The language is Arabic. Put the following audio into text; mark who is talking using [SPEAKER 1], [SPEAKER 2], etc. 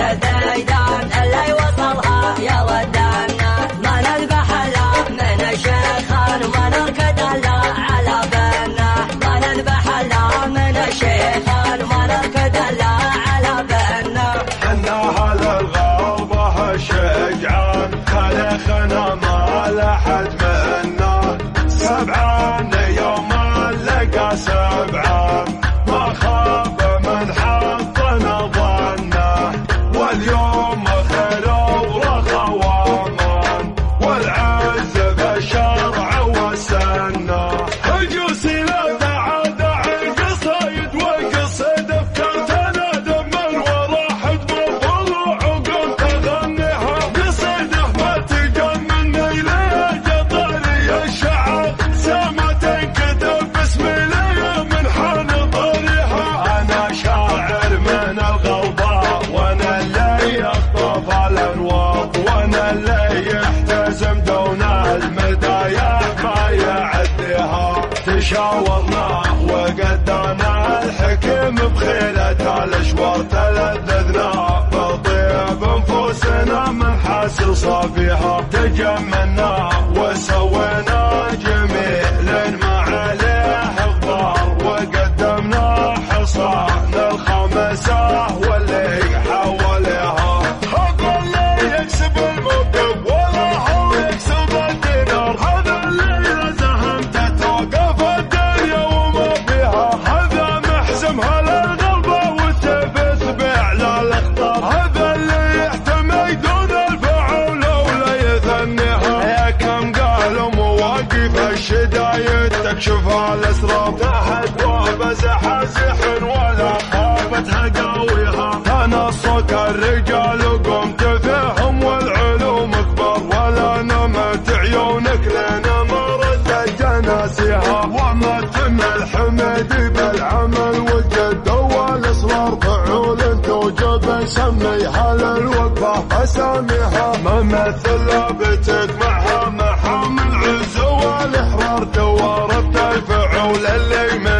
[SPEAKER 1] يا زيدان اللي وصلها يا ودانا ما نذبح من الشيخان وما نركض الا على بنا ما نذبح من الشيخان وما نركض الا على بنا
[SPEAKER 2] حنا الغربة الشجعان تاريخنا ما لحد يعديها تشاورنا وقدانا الحكم بخيلة الاشوار تلذذنا بطيب انفسنا من حاصل صافيها. تجملنا الشدايد تكشف الأسرار تحت وهبز حازح ولا خابتها قاويها تنصت الرجال وقمت فيهم والعلوم كبر ولا نمت عيونك لنا مرت جناسيها وما تم الحمد بالعمل والجد والاصرار فعول توجب نسميها للوقفة. اساميها ممثل بتجمعها ellerime